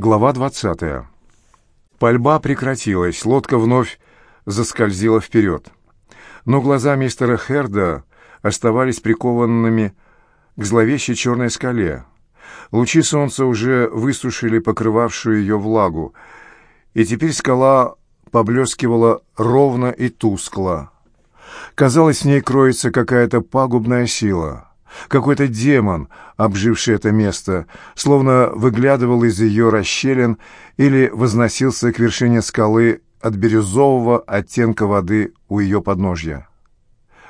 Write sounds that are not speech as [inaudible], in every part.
Глава 20. Пальба прекратилась, лодка вновь заскользила вперед. Но глаза мистера Херда оставались прикованными к зловещей черной скале. Лучи солнца уже высушили покрывавшую ее влагу, и теперь скала поблескивала ровно и тускло. Казалось, в ней кроется какая-то пагубная сила — какой-то демон, обживший это место, словно выглядывал из ее расщелин или возносился к вершине скалы от бирюзового оттенка воды у ее подножья.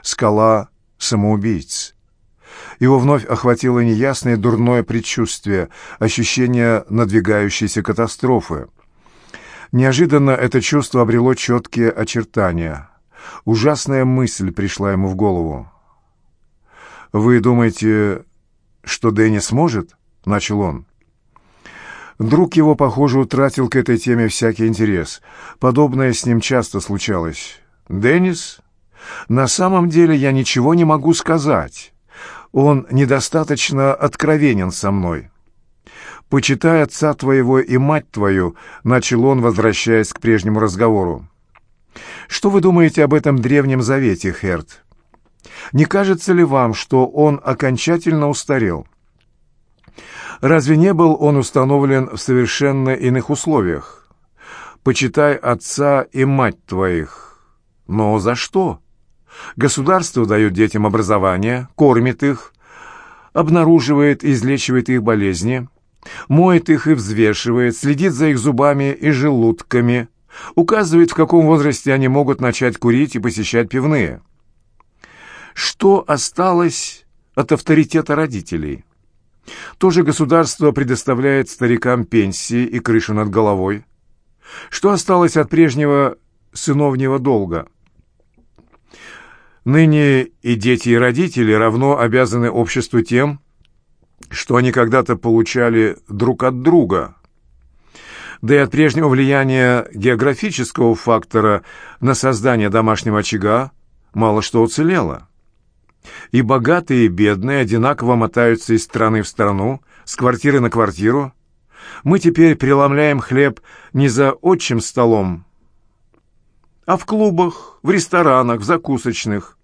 Скала самоубийц. Его вновь охватило неясное дурное предчувствие, ощущение надвигающейся катастрофы. Неожиданно это чувство обрело четкие очертания. Ужасная мысль пришла ему в голову. «Вы думаете, что Дэнни сможет?» — начал он. Друг его, похоже, утратил к этой теме всякий интерес. Подобное с ним часто случалось. «Деннис? На самом деле я ничего не могу сказать. Он недостаточно откровенен со мной». «Почитай отца твоего и мать твою», — начал он, возвращаясь к прежнему разговору. «Что вы думаете об этом древнем завете, Херт?» Не кажется ли вам, что он окончательно устарел? Разве не был он установлен в совершенно иных условиях? Почитай отца и мать твоих. Но за что? Государство дает детям образование, кормит их, обнаруживает и излечивает их болезни, моет их и взвешивает, следит за их зубами и желудками, указывает, в каком возрасте они могут начать курить и посещать пивные. Что осталось от авторитета родителей? Тоже государство предоставляет старикам пенсии и крышу над головой. Что осталось от прежнего сыновнего долга? Ныне и дети, и родители равно обязаны обществу тем, что они когда-то получали друг от друга. Да и от прежнего влияния географического фактора на создание домашнего очага мало что уцелело. И богатые, и бедные одинаково мотаются из страны в страну, с квартиры на квартиру. Мы теперь преломляем хлеб не за отчим столом, а в клубах, в ресторанах, в закусочных.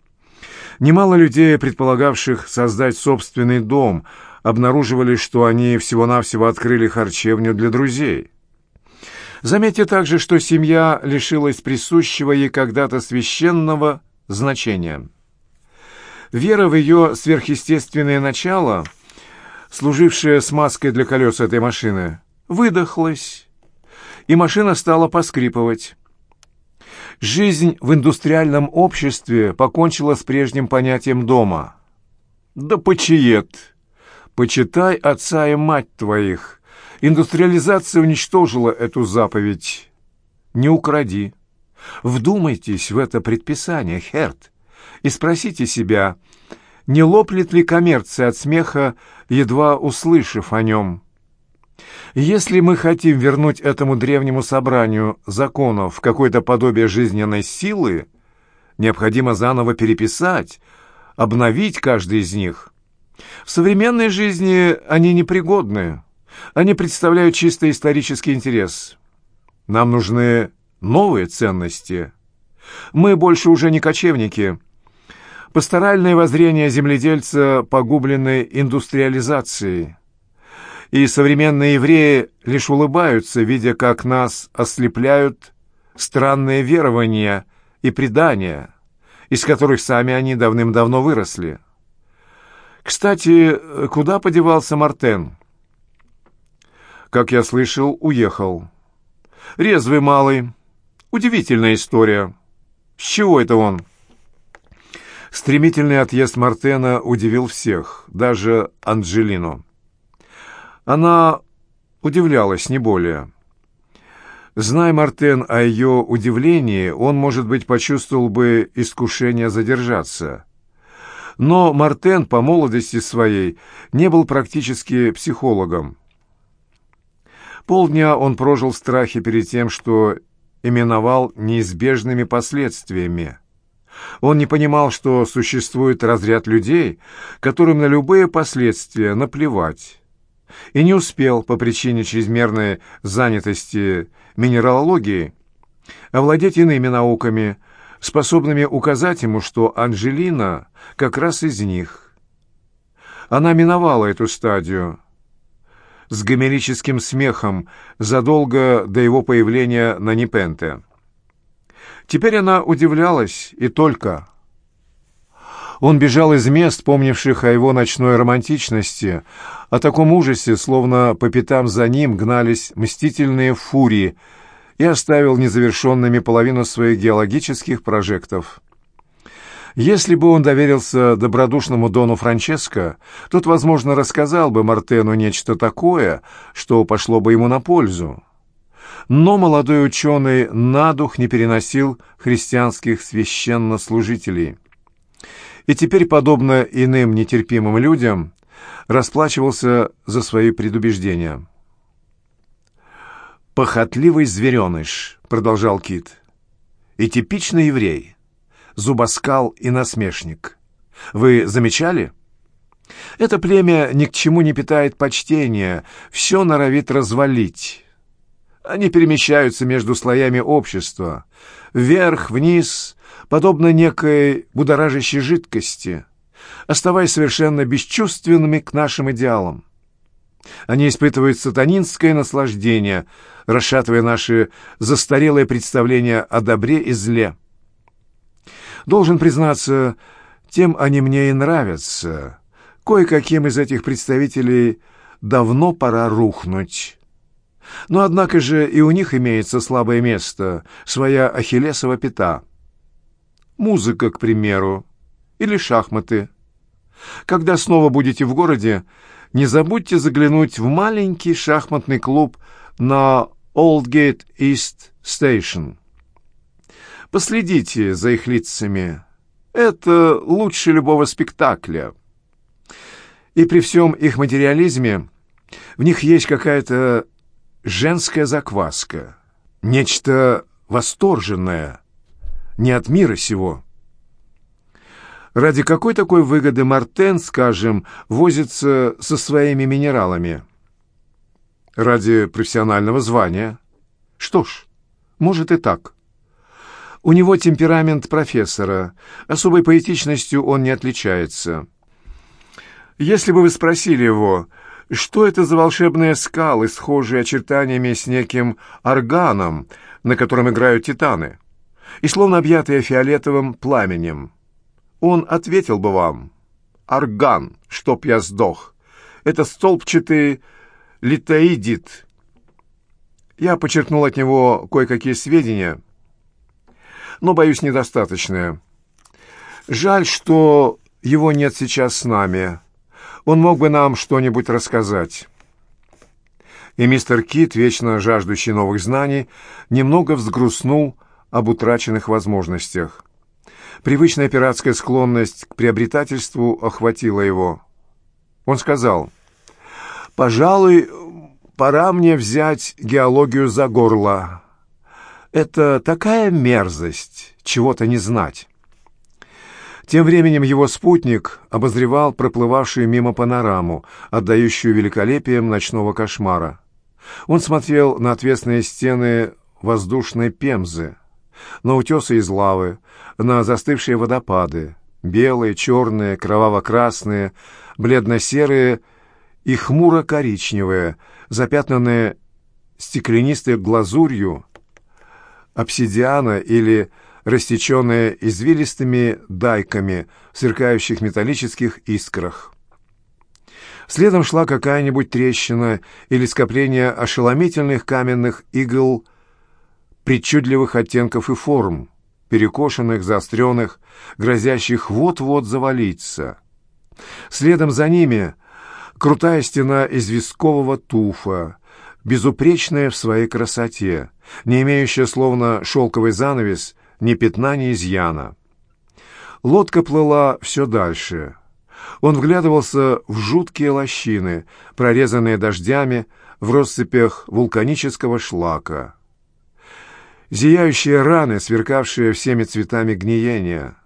Немало людей, предполагавших создать собственный дом, обнаруживали, что они всего-навсего открыли харчевню для друзей. Заметьте также, что семья лишилась присущего ей когда-то священного значения. Вера в ее сверхъестественное начало, служившее смазкой для колес этой машины, выдохлась, и машина стала поскрипывать. Жизнь в индустриальном обществе покончила с прежним понятием дома. Да почиет! Почитай отца и мать твоих. Индустриализация уничтожила эту заповедь. Не укради. Вдумайтесь в это предписание, Херт и спросите себя, не лоплет ли коммерция от смеха, едва услышав о нем. Если мы хотим вернуть этому древнему собранию законов какое-то подобие жизненной силы, необходимо заново переписать, обновить каждый из них. В современной жизни они непригодны, они представляют чисто исторический интерес. Нам нужны новые ценности. Мы больше уже не кочевники – Пасторальное воззрение земледельца погублены индустриализацией. И современные евреи лишь улыбаются, видя, как нас ослепляют странные верования и предания, из которых сами они давным-давно выросли. Кстати, куда подевался Мартен? Как я слышал, уехал. Резвый малый. Удивительная история. С чего это он? Стремительный отъезд Мартена удивил всех, даже Анджелину. Она удивлялась, не более. Зная Мартен о ее удивлении, он, может быть, почувствовал бы искушение задержаться. Но Мартен по молодости своей не был практически психологом. Полдня он прожил в страхе перед тем, что именовал неизбежными последствиями. Он не понимал, что существует разряд людей, которым на любые последствия наплевать. и не успел по причине чрезмерной занятости минералогией овладеть иными науками, способными указать ему, что Анжелина как раз из них. Она миновала эту стадию с гомерическим смехом задолго до его появления на Непенте. Теперь она удивлялась и только. Он бежал из мест, помнивших о его ночной романтичности, о таком ужасе, словно по пятам за ним гнались мстительные фурии, и оставил незавершенными половину своих геологических прожектов. Если бы он доверился добродушному Дону Франческо, тот, возможно, рассказал бы Мартену нечто такое, что пошло бы ему на пользу. Но молодой ученый на дух не переносил христианских священнослужителей. И теперь, подобно иным нетерпимым людям, расплачивался за свои предубеждения. «Похотливый звереныш», — продолжал Кит, — «и типичный еврей, зубоскал и насмешник. Вы замечали?» Это племя ни к чему не питает почтения, все норовит развалить. Они перемещаются между слоями общества, вверх, вниз, подобно некой будоражащей жидкости, оставаясь совершенно бесчувственными к нашим идеалам. Они испытывают сатанинское наслаждение, расшатывая наши застарелые представления о добре и зле. Должен признаться, тем они мне и нравятся. Кое-каким из этих представителей давно пора рухнуть. Но однако же и у них имеется слабое место, своя ахиллесова пята. Музыка, к примеру, или шахматы. Когда снова будете в городе, не забудьте заглянуть в маленький шахматный клуб на Oldgate East Station. Последите за их лицами. Это лучше любого спектакля. И при всем их материализме в них есть какая-то женская закваска, нечто восторженное, не от мира сего. Ради какой такой выгоды Мартен, скажем, возится со своими минералами? Ради профессионального звания. Что ж, может и так. У него темперамент профессора, особой поэтичностью он не отличается. Если бы вы спросили его, что это за волшебные скалы, схожие очертаниями с неким органом, на котором играют титаны, и словно объятые фиолетовым пламенем? Он ответил бы вам, «Орган, чтоб я сдох, это столбчатый литоидит». Я подчеркнул от него кое-какие сведения, но, боюсь, недостаточные. Жаль, что его нет сейчас с нами. Он мог бы нам что-нибудь рассказать». И мистер Кит, вечно жаждущий новых знаний, немного взгрустнул об утраченных возможностях. Привычная пиратская склонность к приобретательству охватила его. Он сказал, «Пожалуй, пора мне взять геологию за горло. Это такая мерзость, чего-то не знать». Тем временем его спутник обозревал проплывавшую мимо панораму, отдающую великолепием ночного кошмара. Он смотрел на отвесные стены воздушной пемзы, на утесы из лавы, на застывшие водопады, белые, черные, кроваво-красные, бледно-серые и хмуро-коричневые, запятнанные стеклянистой глазурью, обсидиана или растеченная извилистыми дайками в сверкающих металлических искрах. Следом шла какая-нибудь трещина или скопление ошеломительных каменных игл причудливых оттенков и форм, перекошенных, заостренных, грозящих вот-вот завалиться. Следом за ними крутая стена известкового туфа, безупречная в своей красоте, не имеющая словно шелковый занавес ни пятна, ни изъяна. Лодка плыла все дальше. Он вглядывался в жуткие лощины, прорезанные дождями в россыпях вулканического шлака. Зияющие раны, сверкавшие всеми цветами гниения.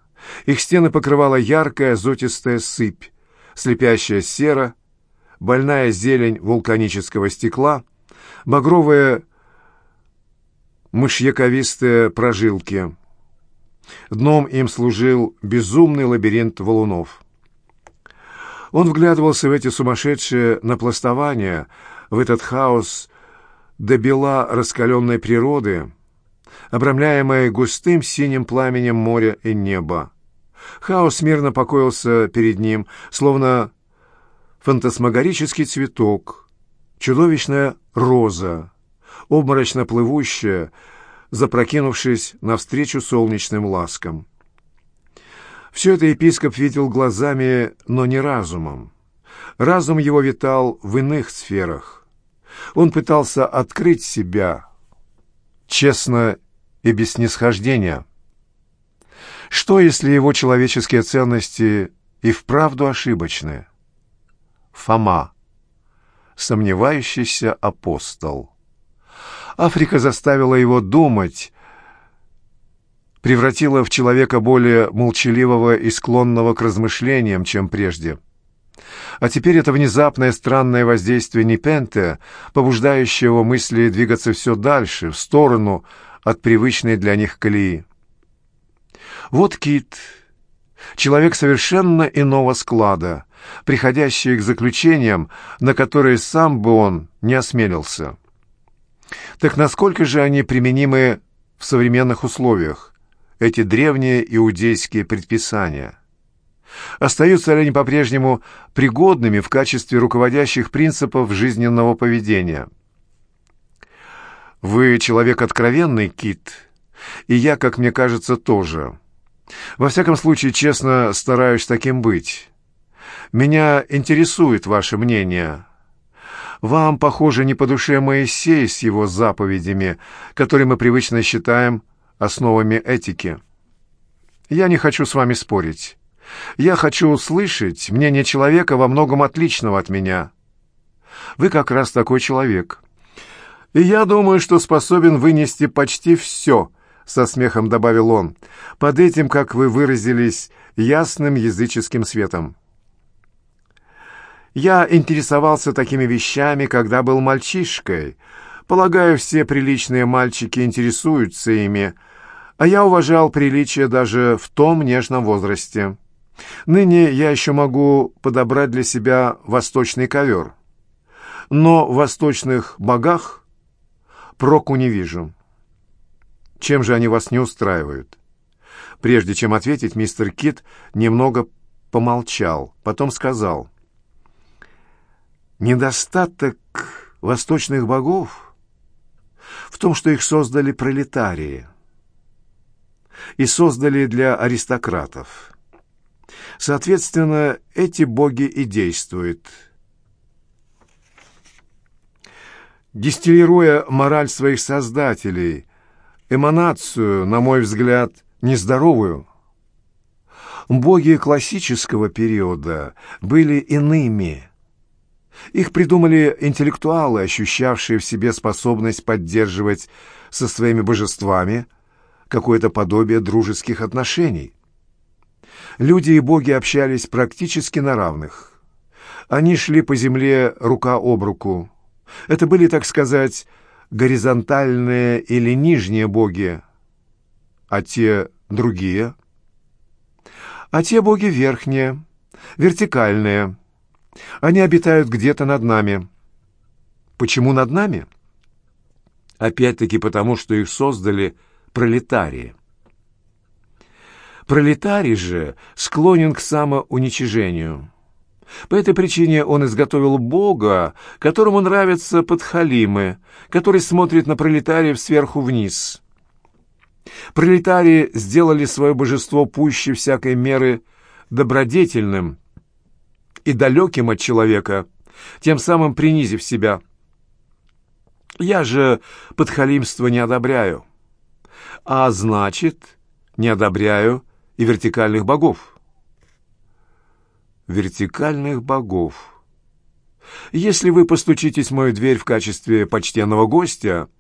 Их стены покрывала яркая зотистая сыпь, слепящая сера, больная зелень вулканического стекла, багровые мышьяковистые прожилки. Дном им служил безумный лабиринт валунов. Он вглядывался в эти сумасшедшие напластования, в этот хаос до бела раскаленной природы, обрамляемой густым синим пламенем моря и неба. Хаос мирно покоился перед ним, словно фантасмагорический цветок, чудовищная роза, обморочно плывущая, запрокинувшись навстречу солнечным ласкам. Все это епископ видел глазами, но не разумом. Разум его витал в иных сферах. Он пытался открыть себя, честно и без снисхождения. Что, если его человеческие ценности и вправду ошибочны? Фома, сомневающийся апостол. Африка заставила его думать, превратила в человека более молчаливого и склонного к размышлениям, чем прежде. А теперь это внезапное странное воздействие Непенте, побуждающее его мысли двигаться все дальше, в сторону от привычной для них колеи. Вот Кит, человек совершенно иного склада, приходящий к заключениям, на которые сам бы он не осмелился. Так насколько же они применимы в современных условиях, эти древние иудейские предписания? Остаются ли они по-прежнему пригодными в качестве руководящих принципов жизненного поведения? Вы человек откровенный, Кит, и я, как мне кажется, тоже. Во всяком случае, честно стараюсь таким быть. Меня интересует ваше мнение. Вам, похоже, не по душе Моисей с его заповедями, которые мы привычно считаем основами этики. Я не хочу с вами спорить. Я хочу услышать мнение человека во многом отличного от меня. Вы как раз такой человек. И я думаю, что способен вынести почти все, со смехом добавил он, под этим, как вы выразились, ясным языческим светом. Я интересовался такими вещами, когда был мальчишкой. Полагаю, все приличные мальчики интересуются ими, а я уважал приличие даже в том нежном возрасте. Ныне я еще могу подобрать для себя восточный ковер. Но в восточных богах проку не вижу. Чем же они вас не устраивают? Прежде чем ответить, мистер Кит немного помолчал, потом сказал. Недостаток восточных богов в том, что их создали пролетарии и создали для аристократов. Соответственно, эти боги и действуют. Дистиллируя мораль своих создателей, эманацию, на мой взгляд, нездоровую, боги классического периода были иными. Их придумали интеллектуалы, ощущавшие в себе способность поддерживать со своими божествами какое-то подобие дружеских отношений. Люди и боги общались практически на равных. Они шли по земле рука об руку. Это были, так сказать, горизонтальные или нижние боги, а те другие. А те боги верхние, вертикальные. Они обитают где-то над нами. Почему над нами? Опять-таки потому, что их создали пролетарии. Пролетарий же склонен к самоуничижению. По этой причине он изготовил Бога, которому нравятся подхалимы, который смотрит на пролетариев сверху вниз. Пролетарии сделали свое божество пуще всякой меры добродетельным и далеким от человека, тем самым принизив себя. Я же подхалимство не одобряю, а значит, не одобряю и вертикальных богов. Вертикальных богов. Если вы постучитесь в мою дверь в качестве почтенного гостя,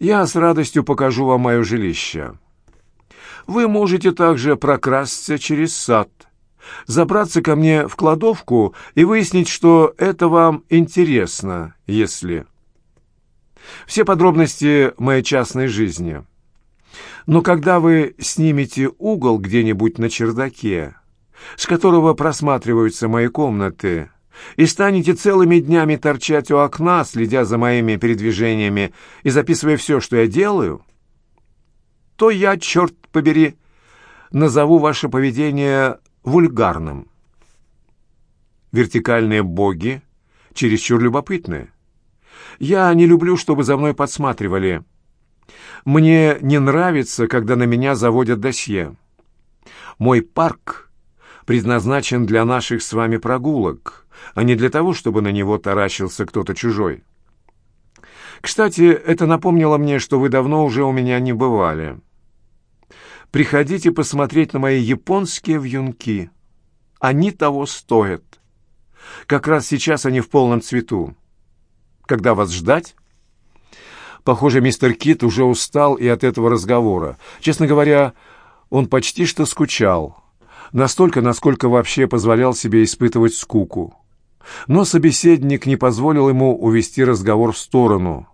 я с радостью покажу вам мое жилище. Вы можете также прокрасться через сад, забраться ко мне в кладовку и выяснить, что это вам интересно, если... Все подробности моей частной жизни. Но когда вы снимете угол где-нибудь на чердаке, с которого просматриваются мои комнаты, и станете целыми днями торчать у окна, следя за моими передвижениями и записывая все, что я делаю, то я, черт побери, назову ваше поведение вульгарным. Вертикальные боги чересчур любопытны. Я не люблю, чтобы за мной подсматривали. Мне не нравится, когда на меня заводят досье. Мой парк предназначен для наших с вами прогулок, а не для того, чтобы на него таращился кто-то чужой. Кстати, это напомнило мне, что вы давно уже у меня не бывали. Приходите посмотреть на мои японские вьюнки. Они того стоят. Как раз сейчас они в полном цвету. Когда вас ждать? Похоже, мистер Кит уже устал и от этого разговора. Честно говоря, он почти что скучал. Настолько, насколько вообще позволял себе испытывать скуку. Но собеседник не позволил ему увести разговор в сторону.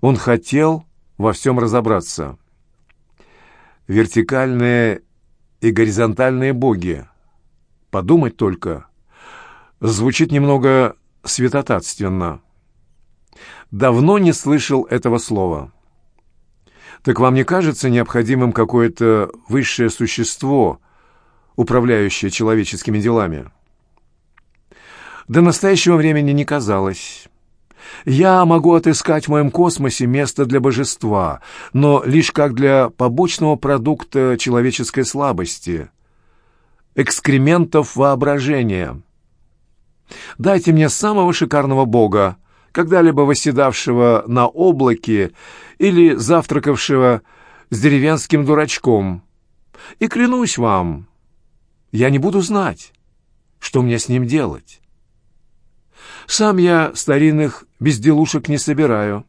Он хотел во всем разобраться вертикальные и горизонтальные боги. Подумать только. Звучит немного святотатственно. Давно не слышал этого слова. Так вам не кажется необходимым какое-то высшее существо, управляющее человеческими делами? До настоящего времени не казалось. Я могу отыскать в моем космосе место для божества, но лишь как для побочного продукта человеческой слабости, экскрементов воображения. Дайте мне самого шикарного бога, когда-либо восседавшего на облаке или завтракавшего с деревенским дурачком, и клянусь вам, я не буду знать, что мне с ним делать. Сам я старинных безделушек не собираю,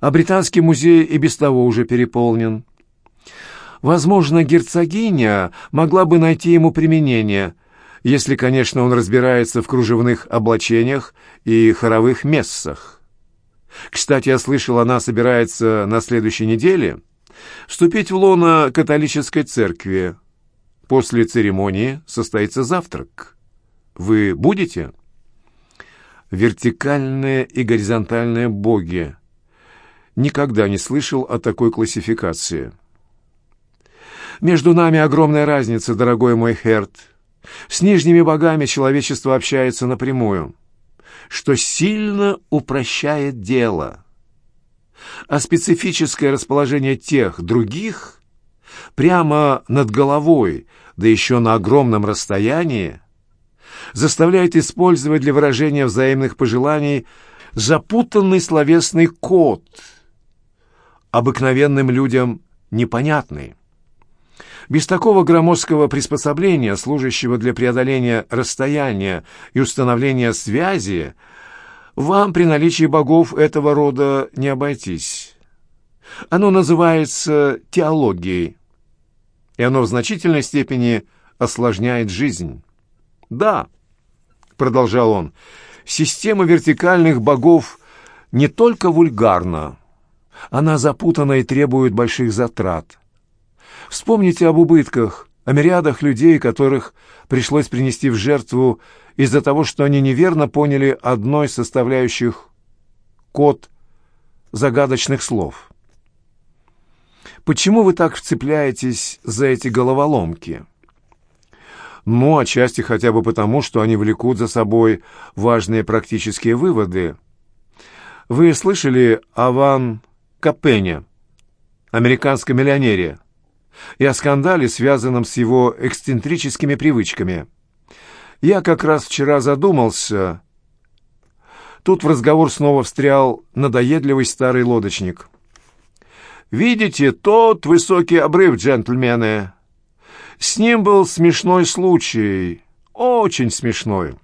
а Британский музей и без того уже переполнен. Возможно, герцогиня могла бы найти ему применение, если, конечно, он разбирается в кружевных облачениях и хоровых мессах. Кстати, я слышал, она собирается на следующей неделе вступить в лоно католической церкви. После церемонии состоится завтрак. Вы будете?» Вертикальные и горизонтальные боги. Никогда не слышал о такой классификации. Между нами огромная разница, дорогой мой Херт. С нижними богами человечество общается напрямую, что сильно упрощает дело. А специфическое расположение тех, других, прямо над головой, да еще на огромном расстоянии, заставляет использовать для выражения взаимных пожеланий запутанный словесный код, обыкновенным людям непонятный. Без такого громоздкого приспособления, служащего для преодоления расстояния и установления связи, вам при наличии богов этого рода не обойтись. Оно называется теологией, и оно в значительной степени осложняет жизнь. Да, продолжал он, система вертикальных богов не только вульгарна, она запутана и требует больших затрат. Вспомните об убытках, о мириадах людей, которых пришлось принести в жертву из-за того, что они неверно поняли одной составляющих код загадочных слов. Почему вы так вцепляетесь за эти головоломки? Ну, отчасти хотя бы потому, что они влекут за собой важные практические выводы. Вы слышали о Ван Капене, американском миллионере, и о скандале, связанном с его эксцентрическими привычками? Я как раз вчера задумался. Тут в разговор снова встрял надоедливый старый лодочник. «Видите, тот высокий обрыв, джентльмены!» С ним был смешной случай, очень смешной.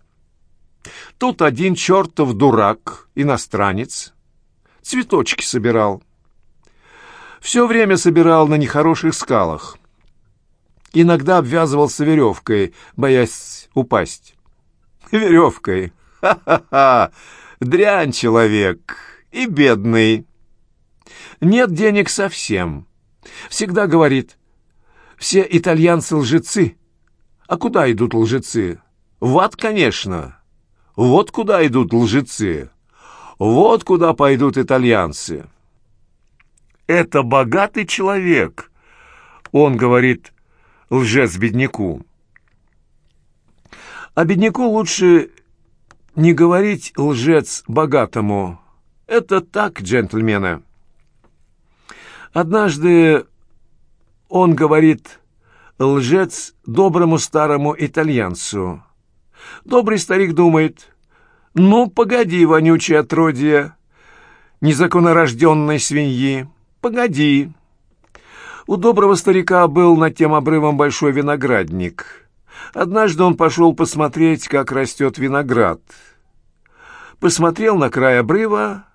Тут один чертов дурак, иностранец, цветочки собирал. Все время собирал на нехороших скалах. Иногда обвязывался веревкой, боясь упасть. Веревкой. Ха-ха-ха! Дрянь человек. И бедный. Нет денег совсем. Всегда говорит, все итальянцы лжецы. А куда идут лжецы? В ад, конечно. Вот куда идут лжецы. Вот куда пойдут итальянцы. Это богатый человек. Он говорит лжец бедняку. А бедняку лучше не говорить лжец богатому. Это так, джентльмены. Однажды он говорит лжец доброму старому итальянцу. Добрый старик думает, ну, погоди, вонючее отродье, незаконнорожденной свиньи, погоди. У доброго старика был над тем обрывом большой виноградник. Однажды он пошел посмотреть, как растет виноград. Посмотрел на край обрыва,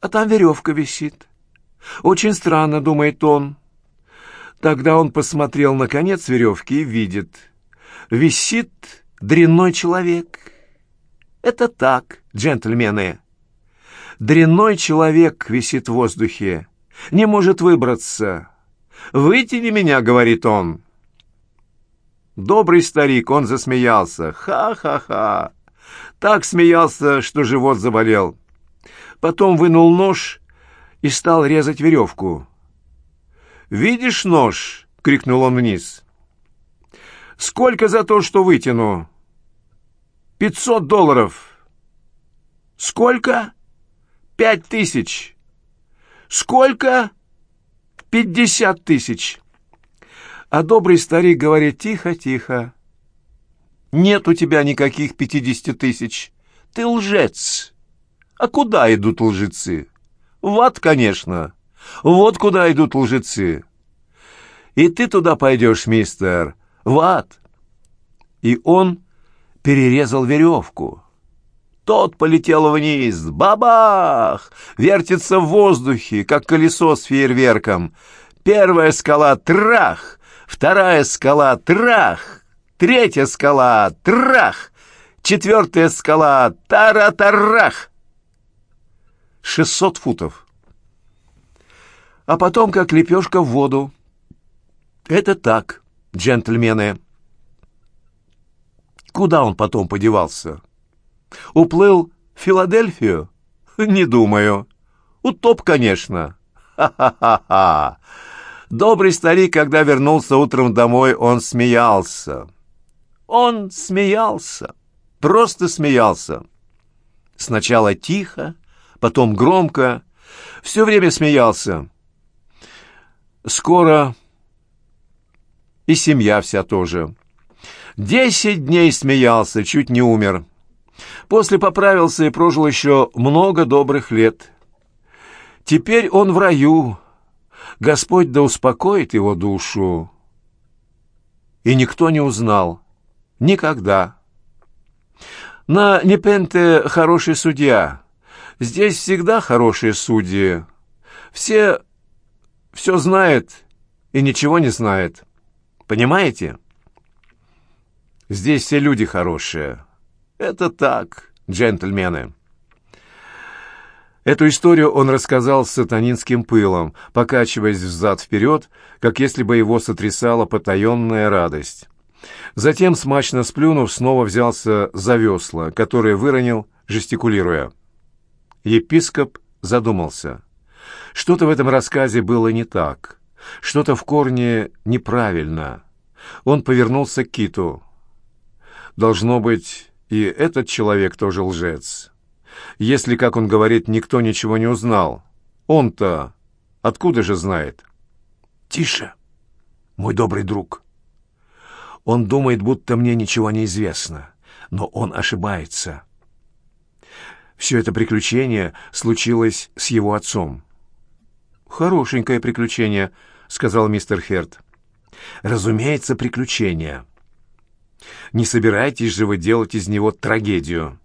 а там веревка висит. Очень странно, думает он. Тогда он посмотрел на конец веревки и видит. Висит дрянной человек. Это так, джентльмены. Дрянной человек висит в воздухе, не может выбраться. «Вытяни меня», — говорит он. Добрый старик, он засмеялся. Ха-ха-ха. Так смеялся, что живот заболел. Потом вынул нож и стал резать веревку. «Видишь нож?» — крикнул он вниз. «Сколько за то, что вытяну?» «Пятьсот долларов». «Сколько?» «Пять тысяч». «Сколько?» «Пятьдесят тысяч». А добрый старик говорит «Тихо, — нет у тебя никаких пятидесяти тысяч. Ты лжец. А куда идут лжецы? В ад, конечно. Вот куда идут лжецы. И ты туда пойдешь, мистер, в ад. И он перерезал веревку. Тот полетел вниз. Бабах! Вертится в воздухе, как колесо с фейерверком. Первая скала — трах! Вторая скала — трах! Третья скала — трах! Четвертая скала — тара-тарах! Шестьсот футов. А потом, как лепешка в воду. Это так, джентльмены. Куда он потом подевался? Уплыл в Филадельфию? [laughs] Не думаю. Утоп, конечно. Ха-ха-ха-ха. Добрый старик, когда вернулся утром домой, он смеялся. Он смеялся, просто смеялся. Сначала тихо, потом громко, все время смеялся. Скоро и семья вся тоже. Десять дней смеялся, чуть не умер. После поправился и прожил еще много добрых лет. Теперь он в раю. Господь да успокоит его душу. И никто не узнал, Никогда. На Непенте хороший судья. Здесь всегда хорошие судьи. Все все знают и ничего не знают. Понимаете? Здесь все люди хорошие. Это так, джентльмены. Эту историю он рассказал с сатанинским пылом, покачиваясь взад-вперед, как если бы его сотрясала потаенная радость. Затем, смачно сплюнув, снова взялся за весла, которые выронил, жестикулируя. Епископ задумался. Что-то в этом рассказе было не так. Что-то в корне неправильно. Он повернулся к Киту. Должно быть, и этот человек тоже лжец. Если, как он говорит, никто ничего не узнал, он-то откуда же знает? «Тише, мой добрый друг!» Он думает, будто мне ничего не известно, но он ошибается. Все это приключение случилось с его отцом. «Хорошенькое приключение», — сказал мистер Херт. «Разумеется, приключение. Не собирайтесь же вы делать из него трагедию.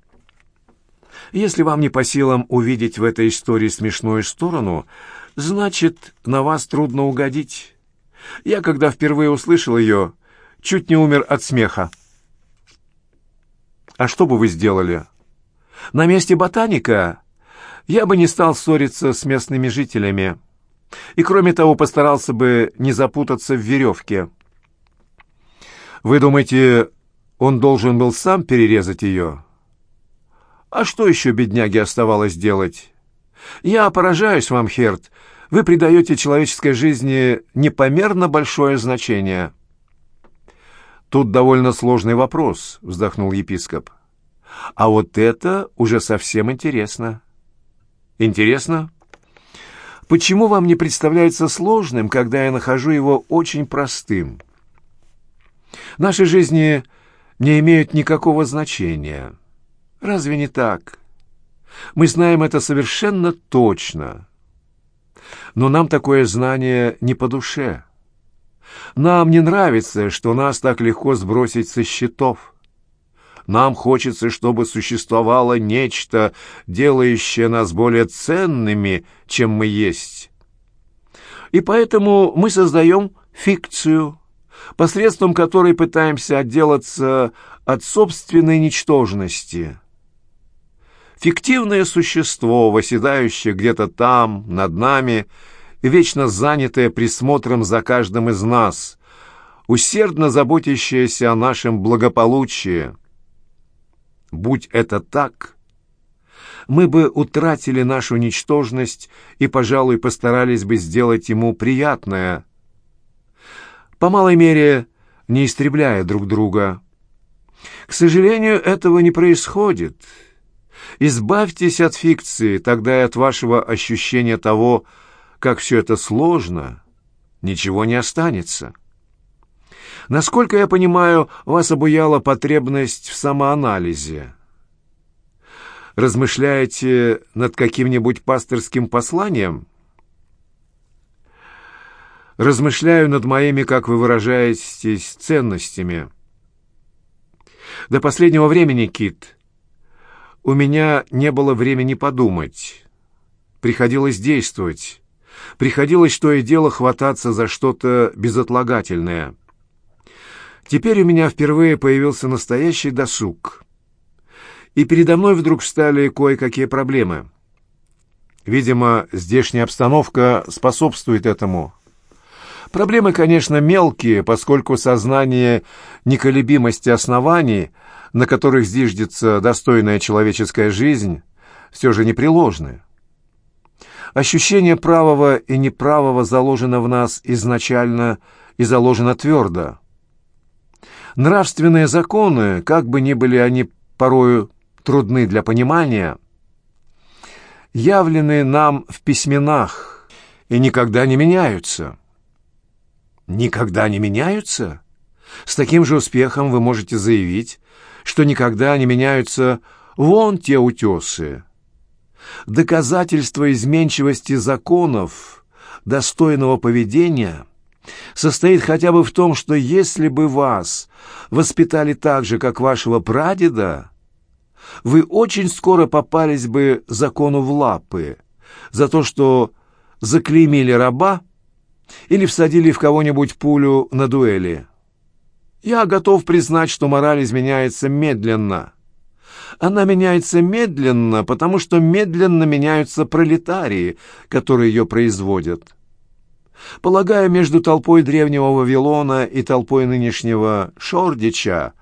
Если вам не по силам увидеть в этой истории смешную сторону, значит, на вас трудно угодить. Я, когда впервые услышал ее, чуть не умер от смеха. А что бы вы сделали? На месте ботаника я бы не стал ссориться с местными жителями. И, кроме того, постарался бы не запутаться в веревке. Вы думаете, он должен был сам перерезать ее? А что еще бедняге оставалось делать? Я поражаюсь вам, Херт. Вы придаете человеческой жизни непомерно большое значение. Тут довольно сложный вопрос, вздохнул епископ. А вот это уже совсем интересно. Интересно? Почему вам не представляется сложным, когда я нахожу его очень простым? Наши жизни не имеют никакого значения. Разве не так? Мы знаем это совершенно точно. Но нам такое знание не по душе. Нам не нравится, что нас так легко сбросить со счетов. Нам хочется, чтобы существовало нечто, делающее нас более ценными, чем мы есть. И поэтому мы создаем фикцию, посредством которой пытаемся отделаться от собственной ничтожности. Фиктивное существо, восседающее где-то там, над нами, вечно занятое присмотром за каждым из нас, усердно заботящееся о нашем благополучии – Будь это так, мы бы утратили нашу ничтожность и, пожалуй, постарались бы сделать ему приятное, по малой мере, не истребляя друг друга. К сожалению, этого не происходит. Избавьтесь от фикции, тогда и от вашего ощущения того, как все это сложно, ничего не останется. Насколько я понимаю, вас обуяла потребность в самоанализе. Размышляете над каким-нибудь пасторским посланием? Размышляю над моими, как вы выражаетесь, ценностями. До последнего времени, Кит, у меня не было времени подумать. Приходилось действовать. Приходилось то и дело хвататься за что-то безотлагательное. Теперь у меня впервые появился настоящий досуг. И передо мной вдруг встали кое-какие проблемы. Видимо, здешняя обстановка способствует этому. Проблемы, конечно, мелкие, поскольку сознание неколебимости оснований, на которых зиждется достойная человеческая жизнь, все же непреложны. Ощущение правого и неправого заложено в нас изначально и заложено твердо. Нравственные законы, как бы ни были они порою трудны для понимания, явлены нам в письменах и никогда не меняются. Никогда не меняются? С таким же успехом вы можете заявить, что никогда не меняются вон те утесы. Доказательство изменчивости законов, достойного поведения – состоит хотя бы в том, что если бы вас воспитали так же, как вашего прадеда, вы очень скоро попались бы закону в лапы за то, что заклеймили раба или всадили в кого-нибудь пулю на дуэли. Я готов признать, что мораль изменяется медленно. Она меняется медленно, потому что медленно меняются пролетарии, которые ее производят. Полагаю, между толпой древнего Вавилона и толпой нынешнего Шордича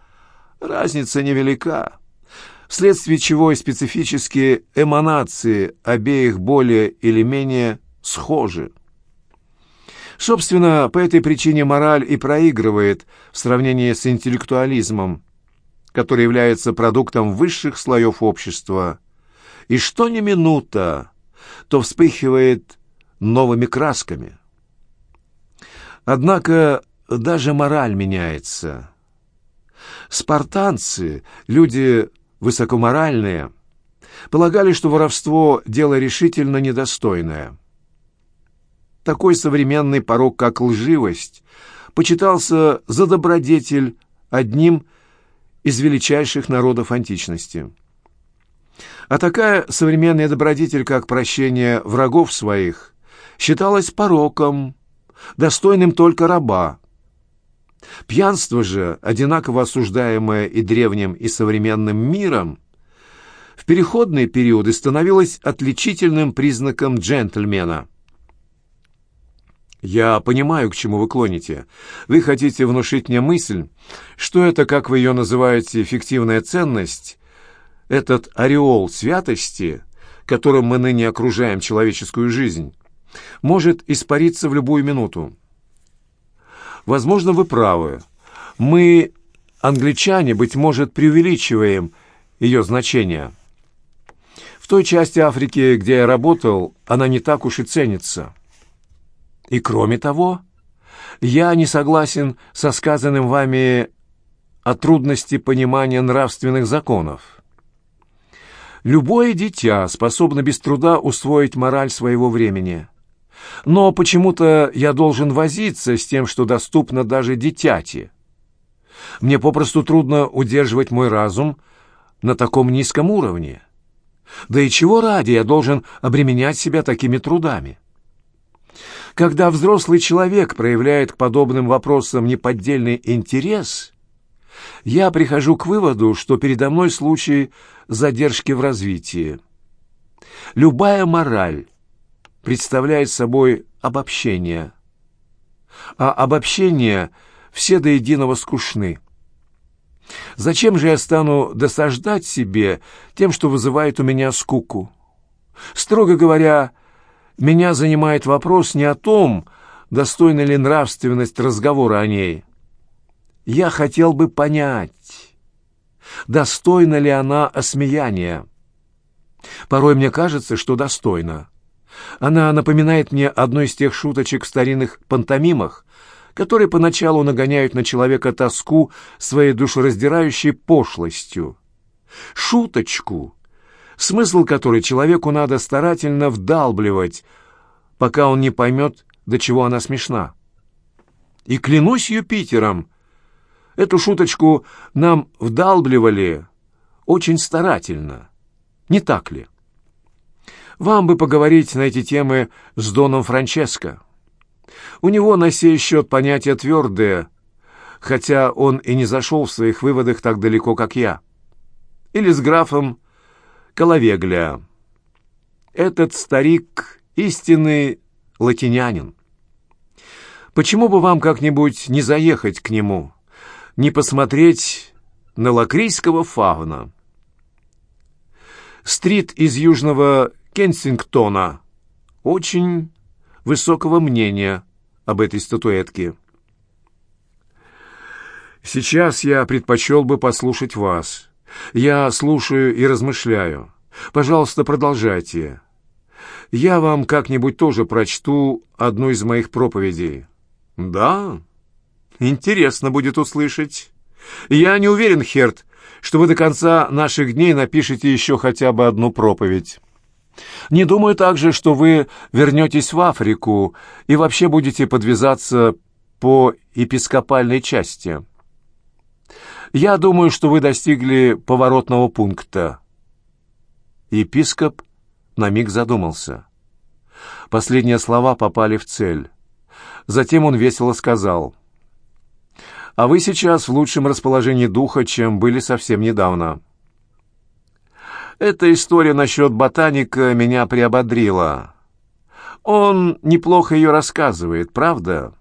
разница невелика, вследствие чего и специфические эманации обеих более или менее схожи. Собственно, по этой причине мораль и проигрывает в сравнении с интеллектуализмом, который является продуктом высших слоев общества, и что ни минута, то вспыхивает новыми красками – Однако даже мораль меняется. Спартанцы, люди высокоморальные, полагали, что воровство – дело решительно недостойное. Такой современный порог, как лживость, почитался за добродетель одним из величайших народов античности. А такая современная добродетель, как прощение врагов своих, считалась пороком – достойным только раба. Пьянство же, одинаково осуждаемое и древним, и современным миром, в переходные периоды становилось отличительным признаком джентльмена. «Я понимаю, к чему вы клоните. Вы хотите внушить мне мысль, что это, как вы ее называете, фиктивная ценность, этот ореол святости, которым мы ныне окружаем человеческую жизнь, может испариться в любую минуту. Возможно, вы правы. Мы, англичане, быть может, преувеличиваем ее значение. В той части Африки, где я работал, она не так уж и ценится. И кроме того, я не согласен со сказанным вами о трудности понимания нравственных законов. Любое дитя способно без труда усвоить мораль своего времени. Но почему-то я должен возиться с тем, что доступно даже дитяти. Мне попросту трудно удерживать мой разум на таком низком уровне. Да и чего ради я должен обременять себя такими трудами? Когда взрослый человек проявляет к подобным вопросам неподдельный интерес, я прихожу к выводу, что передо мной случай задержки в развитии. Любая мораль представляет собой обобщение, а обобщения все до единого скучны. Зачем же я стану досаждать себе тем, что вызывает у меня скуку? Строго говоря, меня занимает вопрос не о том, достойна ли нравственность разговора о ней. Я хотел бы понять, достойна ли она осмеяния. Порой мне кажется, что достойна. Она напоминает мне одну из тех шуточек в старинных пантомимах, которые поначалу нагоняют на человека тоску своей душераздирающей пошлостью. Шуточку, смысл которой человеку надо старательно вдалбливать, пока он не поймет, до чего она смешна. И клянусь Юпитером, эту шуточку нам вдалбливали очень старательно. Не так ли? Вам бы поговорить на эти темы с Доном Франческо. У него на сей счет понятие твердое, хотя он и не зашел в своих выводах так далеко, как я. Или с графом Коловегля. Этот старик — истинный латинянин. Почему бы вам как-нибудь не заехать к нему, не посмотреть на лакрийского фауна? Стрит из Южного Кенсингтона очень высокого мнения об этой статуэтке. Сейчас я предпочел бы послушать вас. Я слушаю и размышляю. Пожалуйста, продолжайте. Я вам как-нибудь тоже прочту одну из моих проповедей. Да, интересно будет услышать. Я не уверен, Херт, что вы до конца наших дней напишете еще хотя бы одну проповедь. Не думаю также, что вы вернетесь в Африку и вообще будете подвязаться по епископальной части. Я думаю, что вы достигли поворотного пункта. Епископ на миг задумался. Последние слова попали в цель. Затем он весело сказал, «А вы сейчас в лучшем расположении духа, чем были совсем недавно». Эта история насчет ботаника меня приободрила. Он неплохо ее рассказывает, правда?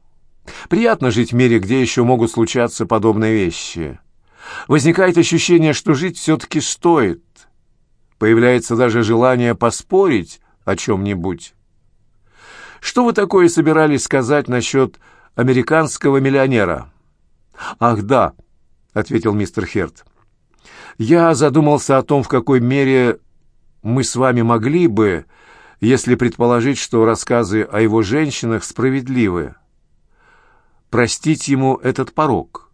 Приятно жить в мире, где еще могут случаться подобные вещи. Возникает ощущение, что жить все-таки стоит. Появляется даже желание поспорить о чем-нибудь. Что вы такое собирались сказать насчет американского миллионера? «Ах, да», — ответил мистер Херт. Я задумался о том, в какой мере мы с вами могли бы, если предположить, что рассказы о его женщинах справедливы, простить ему этот порог.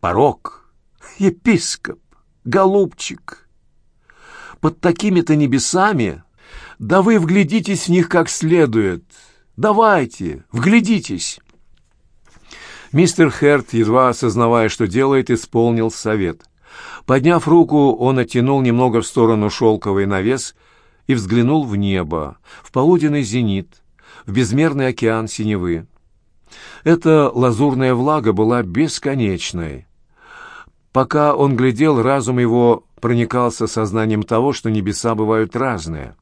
Порог? Епископ? Голубчик? Под такими-то небесами? Да вы вглядитесь в них как следует. Давайте, вглядитесь. Мистер Херт, едва осознавая, что делает, исполнил совет. Подняв руку, он оттянул немного в сторону шелковый навес и взглянул в небо, в полуденный зенит, в безмерный океан синевы. Эта лазурная влага была бесконечной. Пока он глядел, разум его проникался сознанием того, что небеса бывают разные.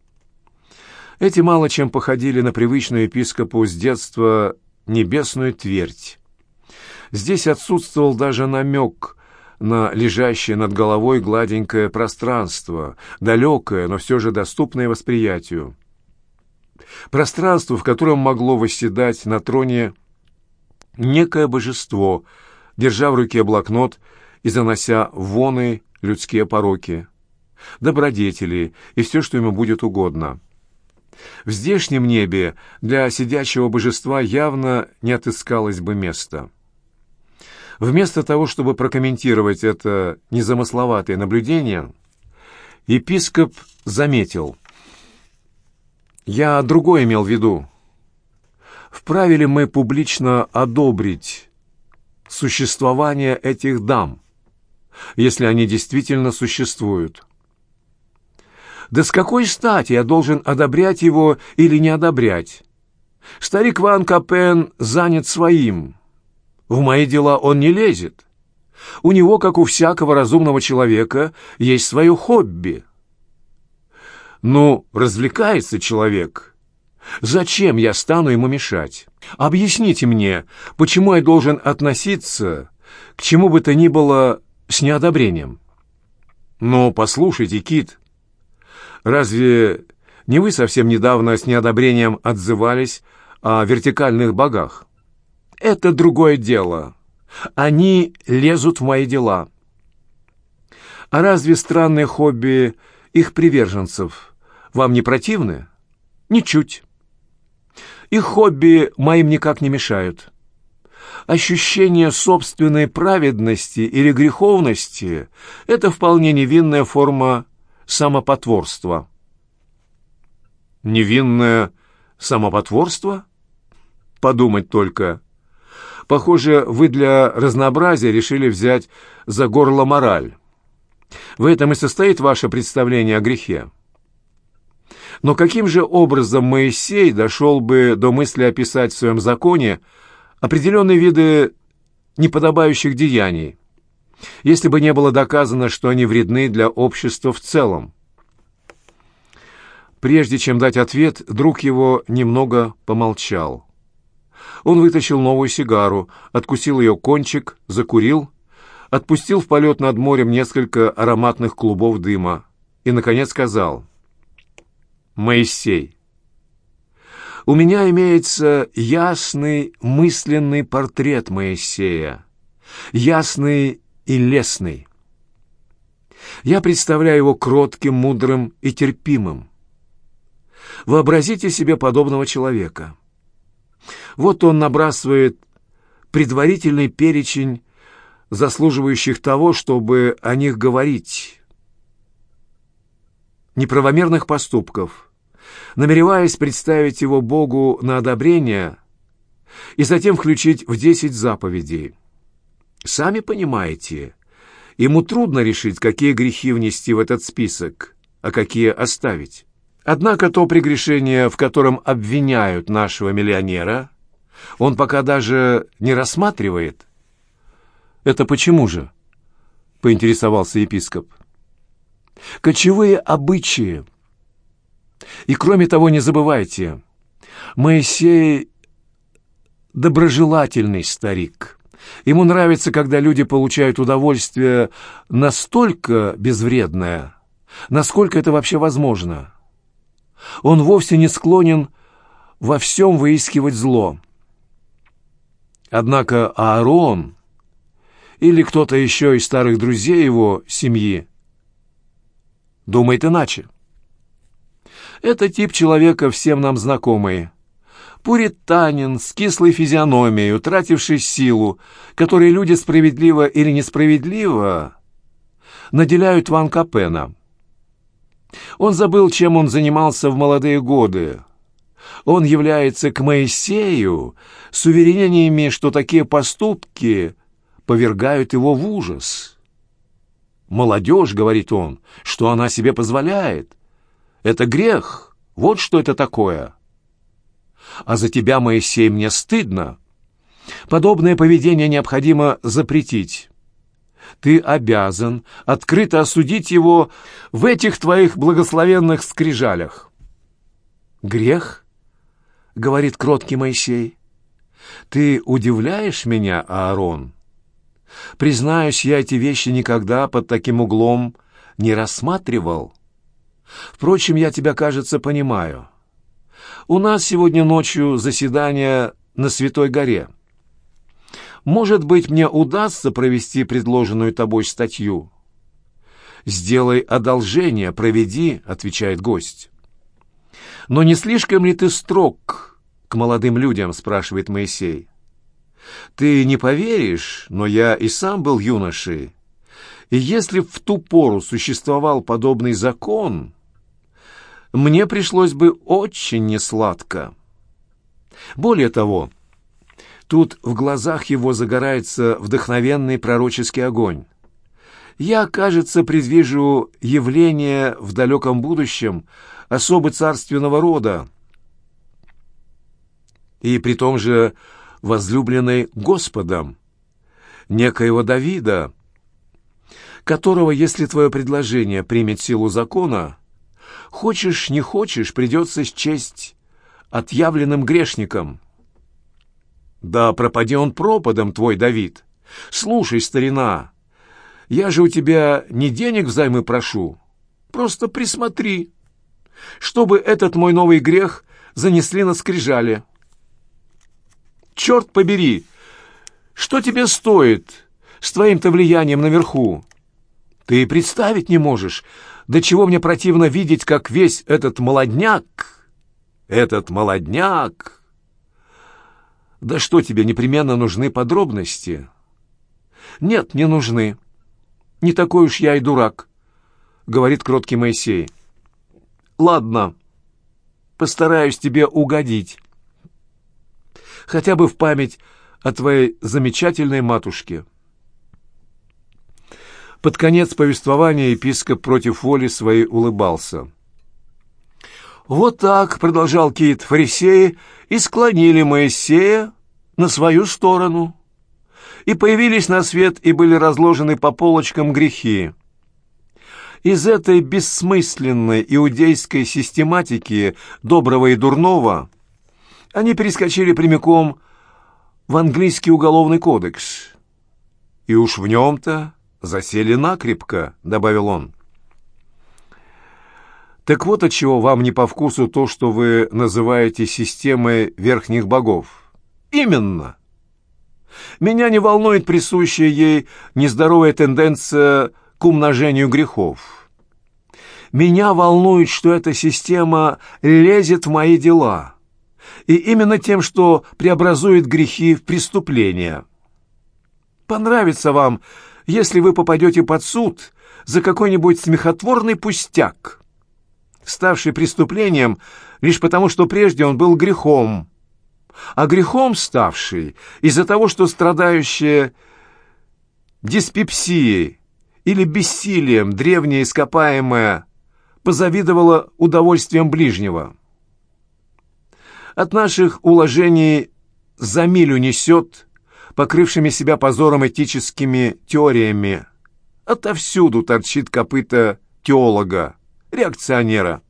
Эти мало чем походили на привычную епископу с детства небесную твердь. Здесь отсутствовал даже намек на лежащее над головой гладенькое пространство, далекое, но все же доступное восприятию. Пространство, в котором могло восседать на троне некое божество, держа в руке блокнот и занося воны людские пороки, добродетели и все, что ему будет угодно. В здешнем небе для сидячего божества явно не отыскалось бы места. Вместо того, чтобы прокомментировать это незамысловатое наблюдение, епископ заметил. «Я другое имел в виду. Вправе ли мы публично одобрить существование этих дам, если они действительно существуют?» Да с какой стати я должен одобрять его или не одобрять? Старик Ван Капен занят своим. В мои дела он не лезет. У него, как у всякого разумного человека, есть свое хобби. Ну, развлекается человек. Зачем я стану ему мешать? Объясните мне, почему я должен относиться к чему бы то ни было с неодобрением? Но послушайте, Кит, разве не вы совсем недавно с неодобрением отзывались о вертикальных богах? Это другое дело. Они лезут в мои дела. А разве странные хобби их приверженцев вам не противны? Ничуть. Их хобби моим никак не мешают. Ощущение собственной праведности или греховности – это вполне невинная форма самопотворства. Невинное самопотворство? Подумать только – Похоже, вы для разнообразия решили взять за горло мораль. В этом и состоит ваше представление о грехе. Но каким же образом Моисей дошел бы до мысли описать в своем законе определенные виды неподобающих деяний, если бы не было доказано, что они вредны для общества в целом? Прежде чем дать ответ, друг его немного помолчал. Он вытащил новую сигару, откусил ее кончик, закурил, отпустил в полет над морем несколько ароматных клубов дыма и, наконец, сказал «Моисей, у меня имеется ясный мысленный портрет Моисея, ясный и лесный. Я представляю его кротким, мудрым и терпимым. Вообразите себе подобного человека». Вот он набрасывает предварительный перечень заслуживающих того, чтобы о них говорить. Неправомерных поступков, намереваясь представить его Богу на одобрение и затем включить в десять заповедей. Сами понимаете, ему трудно решить, какие грехи внести в этот список, а какие оставить. Однако то прегрешение, в котором обвиняют нашего миллионера, он пока даже не рассматривает. «Это почему же?» — поинтересовался епископ. «Кочевые обычаи. И кроме того, не забывайте, Моисей — доброжелательный старик». Ему нравится, когда люди получают удовольствие настолько безвредное, насколько это вообще возможно. Он вовсе не склонен во всем выискивать зло. Однако Аарон или кто-то еще из старых друзей его семьи думает иначе. Это тип человека всем нам знакомый. Пуританин с кислой физиономией, утративший силу, который люди справедливо или несправедливо наделяют Ван Капена. Он забыл, чем он занимался в молодые годы. Он является к Моисею с уверениями, что такие поступки повергают его в ужас. «Молодежь», — говорит он, — «что она себе позволяет? Это грех. Вот что это такое». А за тебя, Моисей, мне стыдно. Подобное поведение необходимо запретить. Ты обязан открыто осудить его в этих твоих благословенных скрижалях. «Грех?» — говорит кроткий Моисей. «Ты удивляешь меня, Аарон? Признаюсь, я эти вещи никогда под таким углом не рассматривал. Впрочем, я тебя, кажется, понимаю. У нас сегодня ночью заседание на Святой горе. Может быть, мне удастся провести предложенную тобой статью. «Сделай одолжение, проведи», — отвечает гость. «Но не слишком ли ты строг к молодым людям?» — спрашивает Моисей. «Ты не поверишь, но я и сам был юношей. И если в ту пору существовал подобный закон, мне пришлось бы очень несладко. Более того, тут в глазах его загорается вдохновенный пророческий огонь. Я, кажется, предвижу явление в далеком будущем особо царственного рода, и при том же возлюбленной Господом, некоего Давида, которого, если твое предложение примет силу закона, Хочешь, не хочешь, придется счесть отъявленным грешником. Да пропади он пропадом, твой Давид. Слушай, старина, я же у тебя не денег взаймы прошу, просто присмотри, чтобы этот мой новый грех занесли на скрижали. Черт побери, что тебе стоит с твоим-то влиянием наверху? Ты представить не можешь, до чего мне противно видеть, как весь этот молодняк, этот молодняк... Да что тебе непременно нужны подробности? Нет, не нужны. Не такой уж я и дурак, говорит кроткий Моисей. Ладно, постараюсь тебе угодить. Хотя бы в память о твоей замечательной матушке. Под конец повествования епископ против воли своей улыбался. «Вот так», — продолжал Кит, — «фарисеи и склонили Моисея на свою сторону, и появились на свет и были разложены по полочкам грехи. Из этой бессмысленной иудейской систематики доброго и дурного они перескочили прямиком в английский уголовный кодекс. И уж в нем-то засели накрепко», — добавил он. «Так вот отчего вам не по вкусу то, что вы называете системой верхних богов». «Именно!» Меня не волнует присущая ей нездоровая тенденция к умножению грехов. Меня волнует, что эта система лезет в мои дела, и именно тем, что преобразует грехи в преступления. Понравится вам если вы попадете под суд за какой-нибудь смехотворный пустяк, ставший преступлением лишь потому, что прежде он был грехом, а грехом ставший из-за того, что страдающая диспепсией или бессилием древнее ископаемое позавидовала удовольствием ближнего. От наших уложений за милю несет покрывшими себя позором этическими теориями. Отовсюду торчит копыта теолога, реакционера.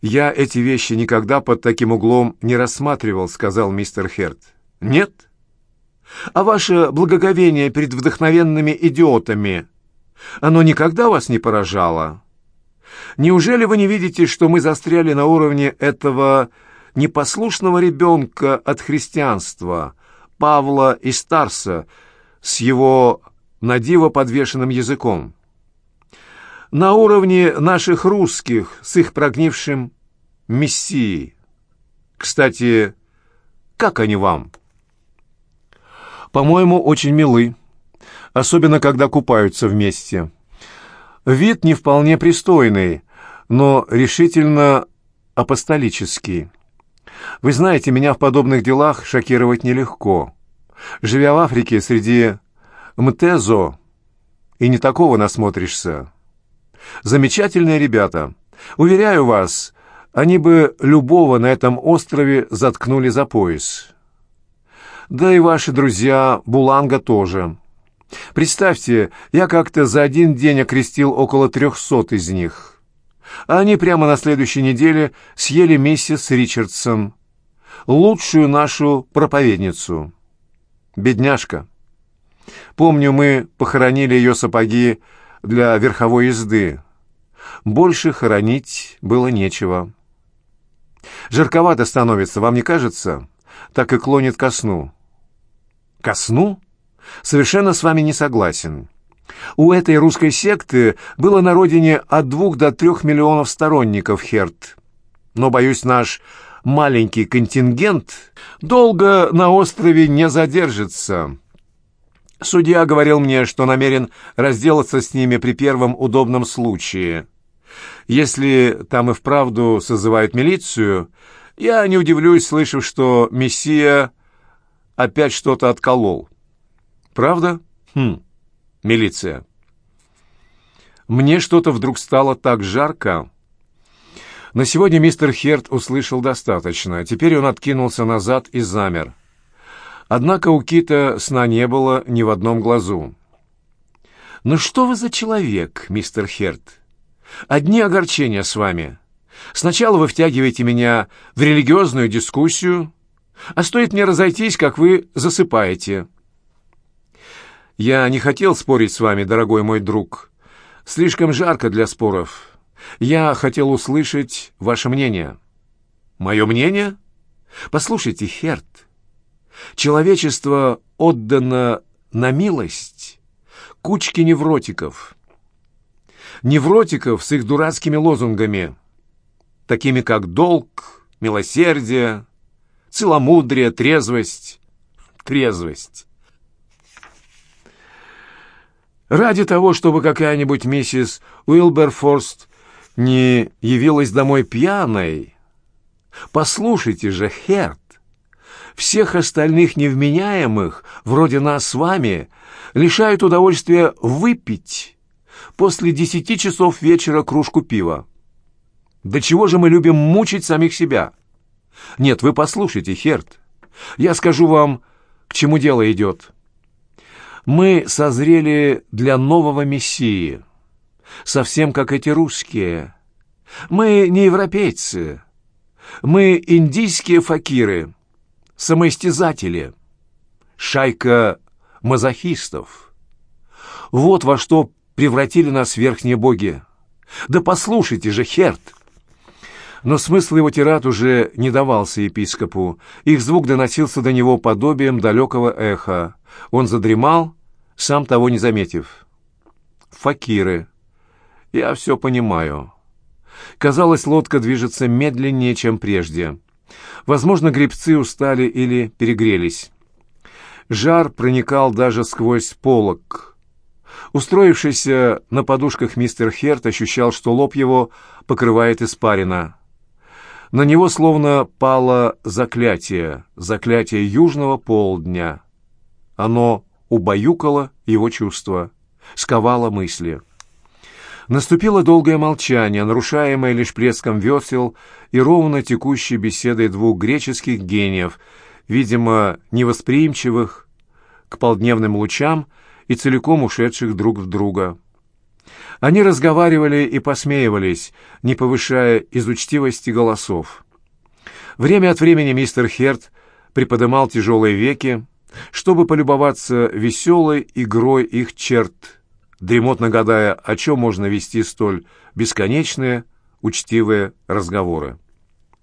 «Я эти вещи никогда под таким углом не рассматривал», — сказал мистер Херт. «Нет? А ваше благоговение перед вдохновенными идиотами, оно никогда вас не поражало? Неужели вы не видите, что мы застряли на уровне этого непослушного ребенка от христианства, Павла и Старса с его надиво подвешенным языком. На уровне наших русских с их прогнившим мессией. Кстати, как они вам? По-моему, очень милы, особенно когда купаются вместе. Вид не вполне пристойный, но решительно апостолический. Вы знаете, меня в подобных делах шокировать нелегко. Живя в Африке среди мтезо, и не такого насмотришься. Замечательные ребята. Уверяю вас, они бы любого на этом острове заткнули за пояс. Да и ваши друзья Буланга тоже. Представьте, я как-то за один день окрестил около трехсот из них. А они прямо на следующей неделе съели миссис Ричардсон, лучшую нашу проповедницу. Бедняжка. Помню, мы похоронили ее сапоги для верховой езды. Больше хоронить было нечего. Жарковато становится, вам не кажется? Так и клонит ко сну. Ко сну? Совершенно с вами не согласен. У этой русской секты было на родине от двух до трех миллионов сторонников Херт. Но, боюсь, наш маленький контингент долго на острове не задержится. Судья говорил мне, что намерен разделаться с ними при первом удобном случае. Если там и вправду созывают милицию, я не удивлюсь, слышав, что Мессия опять что-то отколол. Правда? Хм, милиция. Мне что-то вдруг стало так жарко. На сегодня мистер Херт услышал достаточно. Теперь он откинулся назад и замер. Однако у Кита сна не было ни в одном глазу. «Ну что вы за человек, мистер Херт? Одни огорчения с вами. Сначала вы втягиваете меня в религиозную дискуссию, а стоит мне разойтись, как вы засыпаете». «Я не хотел спорить с вами, дорогой мой друг. Слишком жарко для споров. Я хотел услышать ваше мнение». «Мое мнение? Послушайте, Херт, человечество отдано на милость кучке невротиков. Невротиков с их дурацкими лозунгами, такими как долг, милосердие, целомудрие, трезвость. Трезвость. Ради того, чтобы какая-нибудь миссис Уилберфорст не явилась домой пьяной. Послушайте же, Херт, всех остальных невменяемых, вроде нас с вами, лишают удовольствия выпить после десяти часов вечера кружку пива. До чего же мы любим мучить самих себя? Нет, вы послушайте, Херт. Я скажу вам, к чему дело идет. Мы созрели для нового мессии, совсем как эти русские. Мы не европейцы, мы индийские факиры, самоистязатели, шайка мазохистов. Вот во что превратили нас верхние боги. Да послушайте же, Херт! Но смысл его тират уже не давался епископу. Их звук доносился до него подобием далекого эха. Он задремал, сам того не заметив. Факиры. Я все понимаю. Казалось, лодка движется медленнее, чем прежде. Возможно, гребцы устали или перегрелись. Жар проникал даже сквозь полог. Устроившийся на подушках мистер Херт ощущал, что лоб его покрывает испарина. На него словно пало заклятие, заклятие южного полдня. Оно убаюкало его чувства, сковало мысли. Наступило долгое молчание, нарушаемое лишь плеском весел и ровно текущей беседой двух греческих гениев, видимо, невосприимчивых к полдневным лучам и целиком ушедших друг в друга. Они разговаривали и посмеивались, не повышая из учтивости голосов. Время от времени мистер Херт приподымал тяжелые веки, чтобы полюбоваться веселой игрой их черт, дремотно гадая, о чем можно вести столь бесконечные, учтивые разговоры.